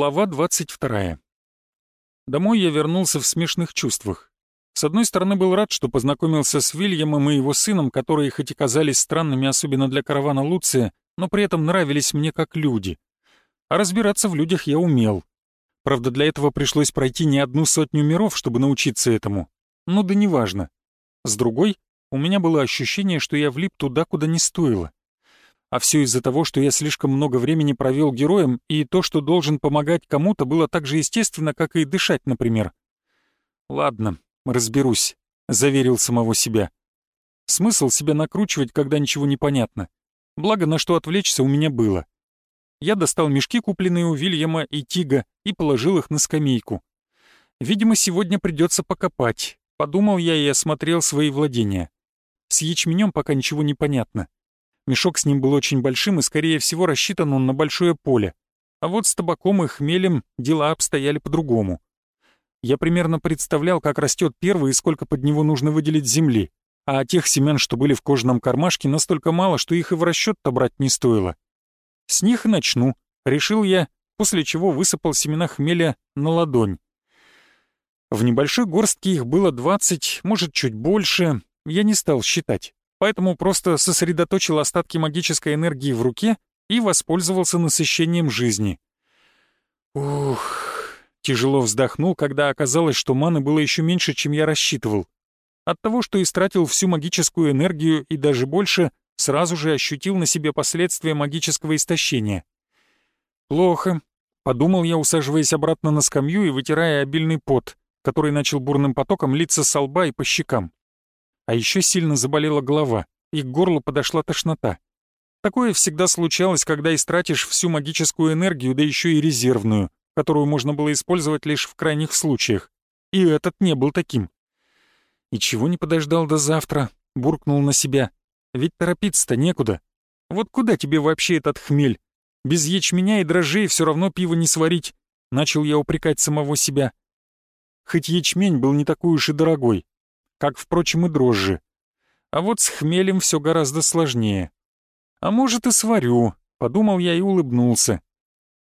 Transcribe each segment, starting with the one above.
Глава 22. Домой я вернулся в смешных чувствах. С одной стороны, был рад, что познакомился с Вильямом и его сыном, которые хоть и казались странными, особенно для каравана Луция, но при этом нравились мне как люди. А разбираться в людях я умел. Правда, для этого пришлось пройти не одну сотню миров, чтобы научиться этому. Ну да неважно. С другой, у меня было ощущение, что я влип туда, куда не стоило. А все из-за того, что я слишком много времени провел героем, и то, что должен помогать кому-то, было так же естественно, как и дышать, например. «Ладно, разберусь», — заверил самого себя. Смысл себя накручивать, когда ничего не понятно. Благо, на что отвлечься у меня было. Я достал мешки, купленные у Вильяма и Тига, и положил их на скамейку. Видимо, сегодня придется покопать. Подумал я и осмотрел свои владения. С ячменем пока ничего не понятно. Мешок с ним был очень большим и, скорее всего, рассчитан он на большое поле. А вот с табаком и хмелем дела обстояли по-другому. Я примерно представлял, как растет первый и сколько под него нужно выделить земли, а тех семян, что были в кожаном кармашке, настолько мало, что их и в расчет-то брать не стоило. С них начну, решил я, после чего высыпал семена хмеля на ладонь. В небольшой горстке их было 20, может, чуть больше, я не стал считать поэтому просто сосредоточил остатки магической энергии в руке и воспользовался насыщением жизни. Ух, тяжело вздохнул, когда оказалось, что маны было еще меньше, чем я рассчитывал. От того, что истратил всю магическую энергию и даже больше, сразу же ощутил на себе последствия магического истощения. «Плохо», — подумал я, усаживаясь обратно на скамью и вытирая обильный пот, который начал бурным потоком литься со лба и по щекам. А еще сильно заболела голова, и к горлу подошла тошнота. Такое всегда случалось, когда истратишь всю магическую энергию, да еще и резервную, которую можно было использовать лишь в крайних случаях. И этот не был таким. И чего не подождал до завтра, буркнул на себя. Ведь торопиться-то некуда. Вот куда тебе вообще этот хмель? Без ячменя и дрожжей все равно пиво не сварить. Начал я упрекать самого себя. Хоть ячмень был не такой уж и дорогой, как, впрочем, и дрожжи. А вот с хмелем все гораздо сложнее. А может и сварю, подумал я и улыбнулся.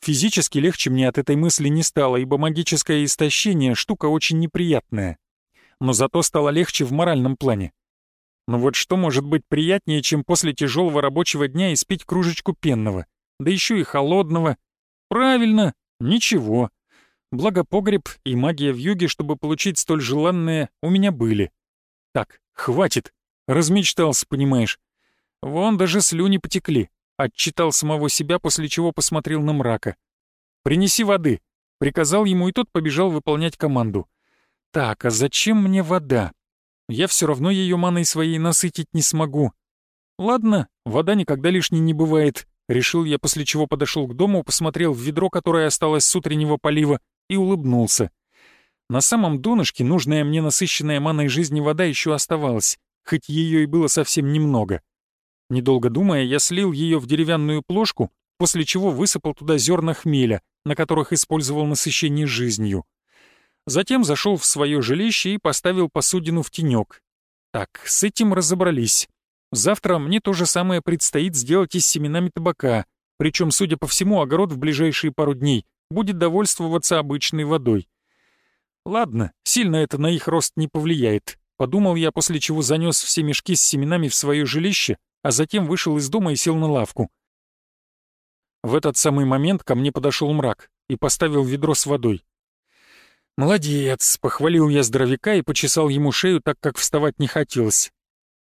Физически легче мне от этой мысли не стало, ибо магическое истощение — штука очень неприятная. Но зато стало легче в моральном плане. Но вот что может быть приятнее, чем после тяжелого рабочего дня испить кружечку пенного, да еще и холодного? Правильно, ничего. Благо погреб и магия в юге, чтобы получить столь желанное, у меня были. Так, хватит. Размечтался, понимаешь. Вон даже слюни потекли. Отчитал самого себя, после чего посмотрел на мрака. «Принеси воды», — приказал ему, и тот побежал выполнять команду. «Так, а зачем мне вода? Я все равно ее маной своей насытить не смогу. Ладно, вода никогда лишней не бывает», — решил я, после чего подошел к дому, посмотрел в ведро, которое осталось с утреннего полива, и улыбнулся. На самом донышке нужная мне насыщенная маной жизни вода еще оставалась, хоть ее и было совсем немного. Недолго думая, я слил ее в деревянную плошку, после чего высыпал туда зерна хмеля, на которых использовал насыщение жизнью. Затем зашел в свое жилище и поставил посудину в тенек. Так, с этим разобрались. Завтра мне то же самое предстоит сделать и с семенами табака, причем, судя по всему, огород в ближайшие пару дней будет довольствоваться обычной водой. Ладно, сильно это на их рост не повлияет. Подумал я, после чего занес все мешки с семенами в свое жилище, а затем вышел из дома и сел на лавку. В этот самый момент ко мне подошел мрак и поставил ведро с водой. «Молодец!» — похвалил я здоровяка и почесал ему шею, так как вставать не хотелось.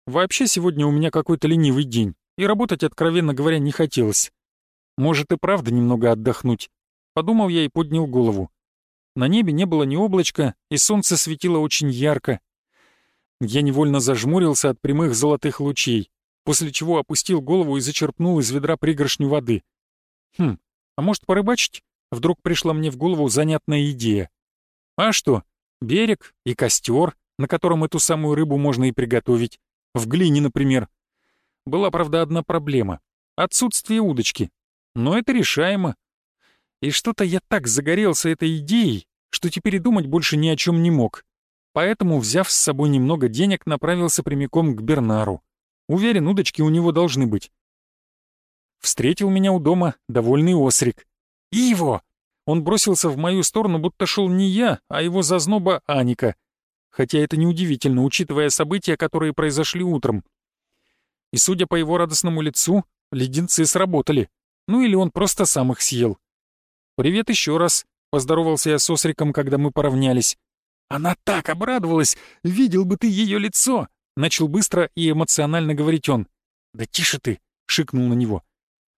Вообще сегодня у меня какой-то ленивый день, и работать, откровенно говоря, не хотелось. Может и правда немного отдохнуть. Подумал я и поднял голову. На небе не было ни облачка, и солнце светило очень ярко. Я невольно зажмурился от прямых золотых лучей, после чего опустил голову и зачерпнул из ведра пригоршню воды. Хм, а может порыбачить? Вдруг пришла мне в голову занятная идея. А что, берег и костер, на котором эту самую рыбу можно и приготовить. В глине, например. Была, правда, одна проблема — отсутствие удочки. Но это решаемо. И что-то я так загорелся этой идеей, что теперь и думать больше ни о чем не мог. Поэтому, взяв с собой немного денег, направился прямиком к Бернару. Уверен, удочки у него должны быть. Встретил меня у дома довольный Осрик. «Иво! он бросился в мою сторону, будто шел не я, а его зазноба Аника. Хотя это неудивительно, учитывая события, которые произошли утром. И судя по его радостному лицу, леденцы сработали. Ну или он просто сам их съел. «Привет еще раз», — поздоровался я с Осриком, когда мы поравнялись. «Она так обрадовалась! Видел бы ты ее лицо!» Начал быстро и эмоционально говорить он. «Да тише ты!» — шикнул на него.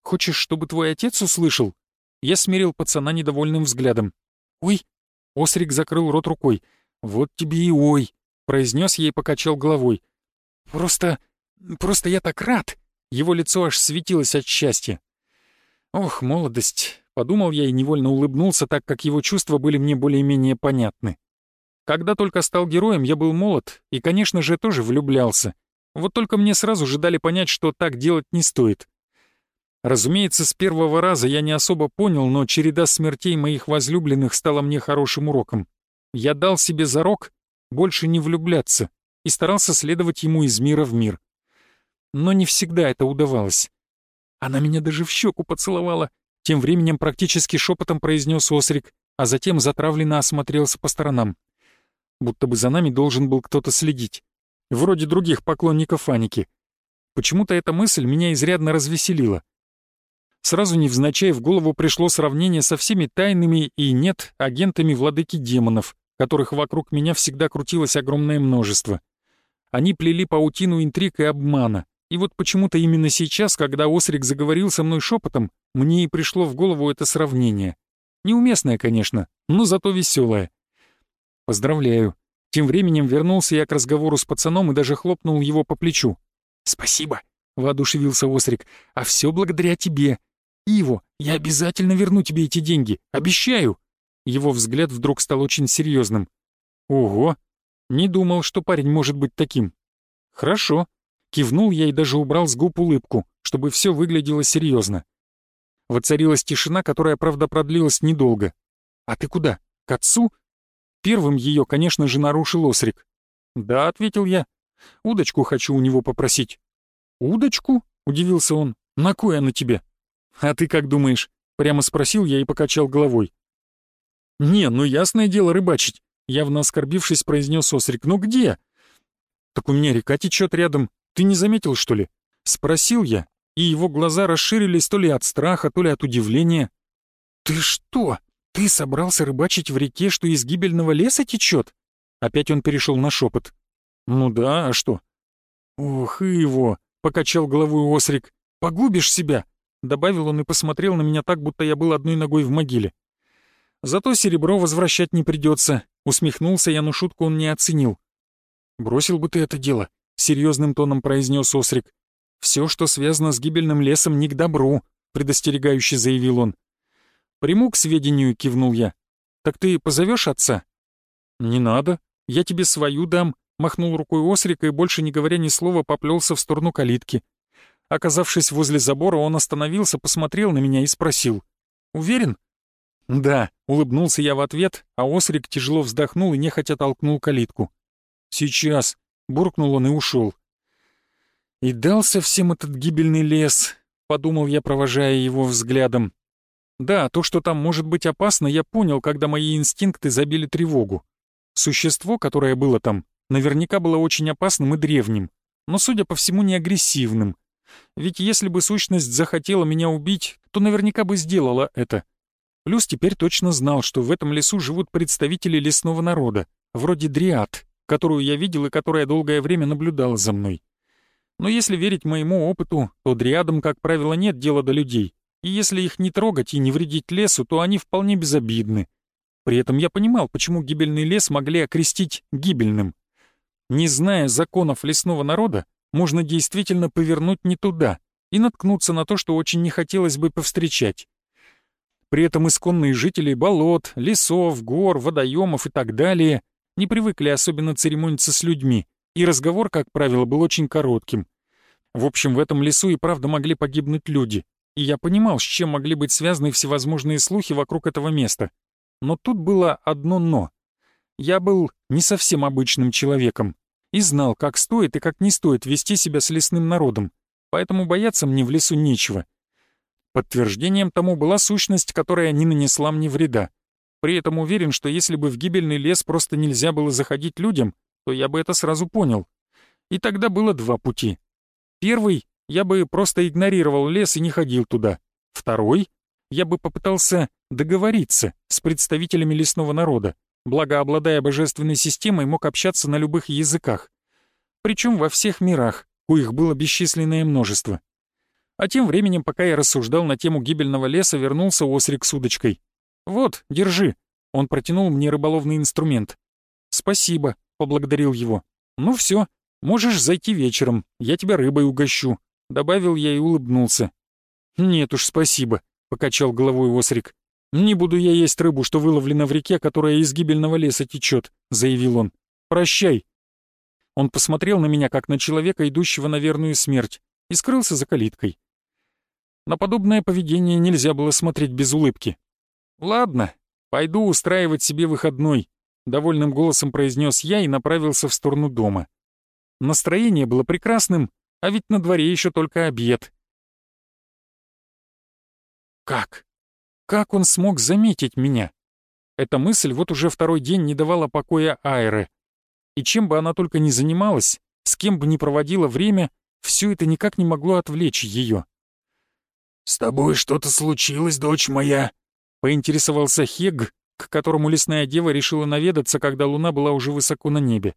«Хочешь, чтобы твой отец услышал?» Я смерил пацана недовольным взглядом. «Ой!» — Осрик закрыл рот рукой. «Вот тебе и ой!» — произнес ей и покачал головой. «Просто... просто я так рад!» Его лицо аж светилось от счастья. «Ох, молодость!» — подумал я и невольно улыбнулся, так как его чувства были мне более-менее понятны. Когда только стал героем, я был молод и, конечно же, тоже влюблялся. Вот только мне сразу же дали понять, что так делать не стоит. Разумеется, с первого раза я не особо понял, но череда смертей моих возлюбленных стала мне хорошим уроком. Я дал себе зарок больше не влюбляться и старался следовать ему из мира в мир. Но не всегда это удавалось. Она меня даже в щеку поцеловала, тем временем практически шепотом произнес Осрик, а затем затравленно осмотрелся по сторонам будто бы за нами должен был кто-то следить. Вроде других поклонников Аники. Почему-то эта мысль меня изрядно развеселила. Сразу невзначай в голову пришло сравнение со всеми тайными и нет агентами владыки демонов, которых вокруг меня всегда крутилось огромное множество. Они плели паутину интриг и обмана, и вот почему-то именно сейчас, когда Осрик заговорил со мной шепотом, мне и пришло в голову это сравнение. Неуместное, конечно, но зато веселое. «Поздравляю». Тем временем вернулся я к разговору с пацаном и даже хлопнул его по плечу. «Спасибо», — воодушевился Острик, — «а все благодаря тебе. Иво, я обязательно верну тебе эти деньги, обещаю». Его взгляд вдруг стал очень серьезным. «Ого! Не думал, что парень может быть таким». «Хорошо». Кивнул я и даже убрал с губ улыбку, чтобы все выглядело серьезно. Воцарилась тишина, которая, правда, продлилась недолго. «А ты куда? К отцу?» Первым ее, конечно же, нарушил Осрик. «Да», — ответил я. «Удочку хочу у него попросить». «Удочку?» — удивился он. «На кой она тебе?» «А ты как думаешь?» — прямо спросил я и покачал головой. «Не, ну ясное дело рыбачить», — явно оскорбившись, произнес Осрик. «Ну где?» «Так у меня река течет рядом. Ты не заметил, что ли?» Спросил я, и его глаза расширились то ли от страха, то ли от удивления. «Ты что?» «Ты собрался рыбачить в реке, что из гибельного леса течет?» Опять он перешел на шепот. «Ну да, а что?» «Ох, и его!» — покачал головой Осрик. «Погубишь себя!» — добавил он и посмотрел на меня так, будто я был одной ногой в могиле. «Зато серебро возвращать не придется», — усмехнулся я, но шутку он не оценил. «Бросил бы ты это дело», — серьезным тоном произнес Осрик. «Все, что связано с гибельным лесом, не к добру», — предостерегающе заявил он. «Приму к сведению», — кивнул я. «Так ты позовешь отца?» «Не надо. Я тебе свою дам», — махнул рукой Осрик и, больше не говоря ни слова, поплелся в сторону калитки. Оказавшись возле забора, он остановился, посмотрел на меня и спросил. «Уверен?» «Да», — улыбнулся я в ответ, а Осрик тяжело вздохнул и нехотя толкнул калитку. «Сейчас», — буркнул он и ушел. «И дался всем этот гибельный лес», — подумал я, провожая его взглядом. Да, то, что там может быть опасно, я понял, когда мои инстинкты забили тревогу. Существо, которое было там, наверняка было очень опасным и древним, но, судя по всему, не агрессивным. Ведь если бы сущность захотела меня убить, то наверняка бы сделала это. Плюс теперь точно знал, что в этом лесу живут представители лесного народа, вроде дриад, которую я видел и которая долгое время наблюдала за мной. Но если верить моему опыту, то дриадам, как правило, нет дела до людей, и если их не трогать и не вредить лесу, то они вполне безобидны. При этом я понимал, почему гибельный лес могли окрестить гибельным. Не зная законов лесного народа, можно действительно повернуть не туда и наткнуться на то, что очень не хотелось бы повстречать. При этом исконные жители болот, лесов, гор, водоемов и так далее не привыкли особенно церемониться с людьми, и разговор, как правило, был очень коротким. В общем, в этом лесу и правда могли погибнуть люди, и я понимал, с чем могли быть связаны всевозможные слухи вокруг этого места. Но тут было одно «но». Я был не совсем обычным человеком и знал, как стоит и как не стоит вести себя с лесным народом, поэтому бояться мне в лесу нечего. Подтверждением тому была сущность, которая не нанесла мне вреда. При этом уверен, что если бы в гибельный лес просто нельзя было заходить людям, то я бы это сразу понял. И тогда было два пути. Первый — я бы просто игнорировал лес и не ходил туда. Второй — я бы попытался договориться с представителями лесного народа, благо обладая божественной системой мог общаться на любых языках. Причем во всех мирах, коих было бесчисленное множество. А тем временем, пока я рассуждал на тему гибельного леса, вернулся Осрик с удочкой. «Вот, держи». Он протянул мне рыболовный инструмент. «Спасибо», — поблагодарил его. «Ну все, можешь зайти вечером, я тебя рыбой угощу», — добавил я и улыбнулся. «Нет уж, спасибо», — покачал головой Осрик. «Не буду я есть рыбу, что выловлена в реке, которая из гибельного леса течет», — заявил он. «Прощай». Он посмотрел на меня, как на человека, идущего на верную смерть, и скрылся за калиткой. На подобное поведение нельзя было смотреть без улыбки. «Ладно, пойду устраивать себе выходной», — довольным голосом произнес я и направился в сторону дома. Настроение было прекрасным, а ведь на дворе еще только обед. Как? Как он смог заметить меня? Эта мысль вот уже второй день не давала покоя Айре. И чем бы она только ни занималась, с кем бы ни проводила время, все это никак не могло отвлечь ее. «С тобой что-то случилось, дочь моя?» — поинтересовался Хег, к которому лесная дева решила наведаться, когда луна была уже высоко на небе.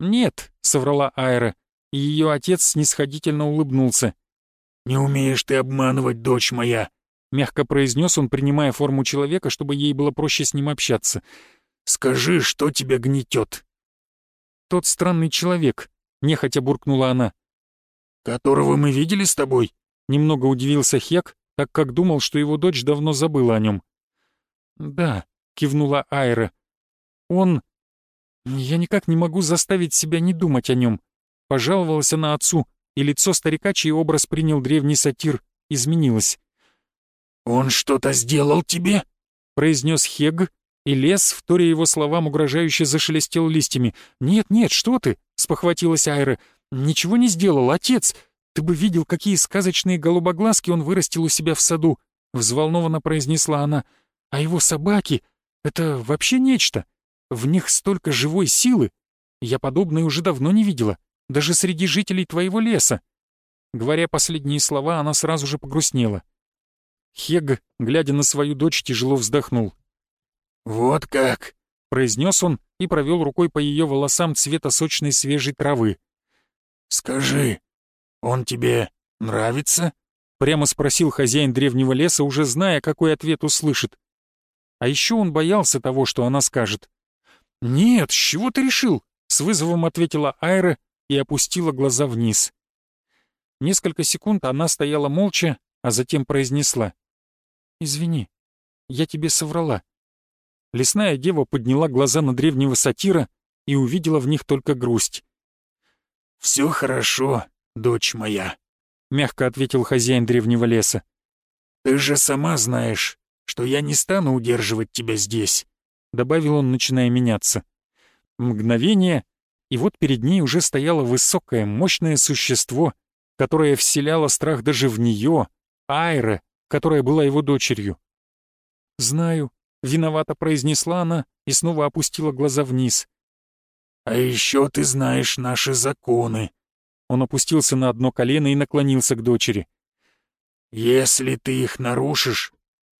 «Нет», — соврала Айра, и ее отец снисходительно улыбнулся. «Не умеешь ты обманывать, дочь моя», — мягко произнес он, принимая форму человека, чтобы ей было проще с ним общаться. «Скажи, что тебя гнетет?» «Тот странный человек», — нехотя буркнула она. «Которого мы видели с тобой?» Немного удивился Хек, так как думал, что его дочь давно забыла о нем. «Да», — кивнула Айра. «Он... Я никак не могу заставить себя не думать о нем». Пожаловалась она отцу, и лицо старика, чей образ принял древний сатир, изменилось. «Он что-то сделал тебе?» — произнес Хег, и лес, вторя его словам, угрожающе зашелестел листьями. «Нет, нет, что ты!» — спохватилась Айра. «Ничего не сделал, отец! Ты бы видел, какие сказочные голубоглазки он вырастил у себя в саду!» — взволнованно произнесла она. «А его собаки — это вообще нечто! В них столько живой силы! Я подобное уже давно не видела, даже среди жителей твоего леса!» Говоря последние слова, она сразу же погрустнела. Хег, глядя на свою дочь, тяжело вздохнул. «Вот как!» — произнес он и провел рукой по ее волосам цвета сочной свежей травы. «Скажи, «Он тебе нравится?» — прямо спросил хозяин древнего леса, уже зная, какой ответ услышит. А еще он боялся того, что она скажет. «Нет, с чего ты решил?» — с вызовом ответила Айра и опустила глаза вниз. Несколько секунд она стояла молча, а затем произнесла. «Извини, я тебе соврала». Лесная дева подняла глаза на древнего сатира и увидела в них только грусть. «Все хорошо», дочь моя», — мягко ответил хозяин древнего леса. «Ты же сама знаешь, что я не стану удерживать тебя здесь», — добавил он, начиная меняться. Мгновение, и вот перед ней уже стояло высокое, мощное существо, которое вселяло страх даже в нее, Айре, которая была его дочерью. «Знаю», — виновато произнесла она и снова опустила глаза вниз. «А еще ты знаешь наши законы», он опустился на одно колено и наклонился к дочери. «Если ты их нарушишь,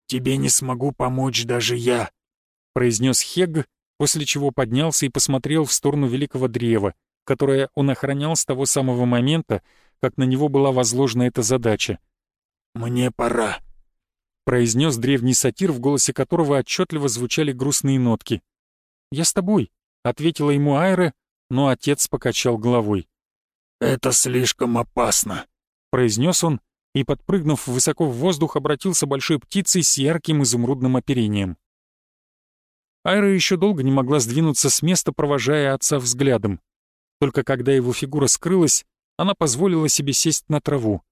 тебе не смогу помочь даже я», — произнес Хег, после чего поднялся и посмотрел в сторону великого древа, которое он охранял с того самого момента, как на него была возложена эта задача. «Мне пора», — произнес древний сатир, в голосе которого отчетливо звучали грустные нотки. «Я с тобой», — ответила ему Айра, но отец покачал головой. «Это слишком опасно», — произнес он и, подпрыгнув высоко в воздух, обратился большой птицей с ярким изумрудным оперением. Айра еще долго не могла сдвинуться с места, провожая отца взглядом. Только когда его фигура скрылась, она позволила себе сесть на траву.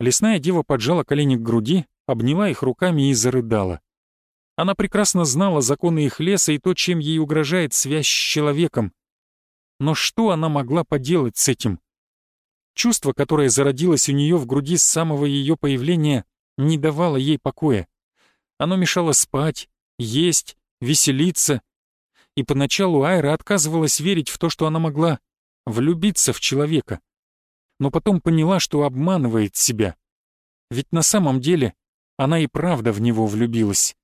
Лесная дева поджала колени к груди, обняла их руками и зарыдала. Она прекрасно знала законы их леса и то, чем ей угрожает связь с человеком, но что она могла поделать с этим? Чувство, которое зародилось у нее в груди с самого ее появления, не давало ей покоя. Оно мешало спать, есть, веселиться. И поначалу Айра отказывалась верить в то, что она могла влюбиться в человека. Но потом поняла, что обманывает себя. Ведь на самом деле она и правда в него влюбилась.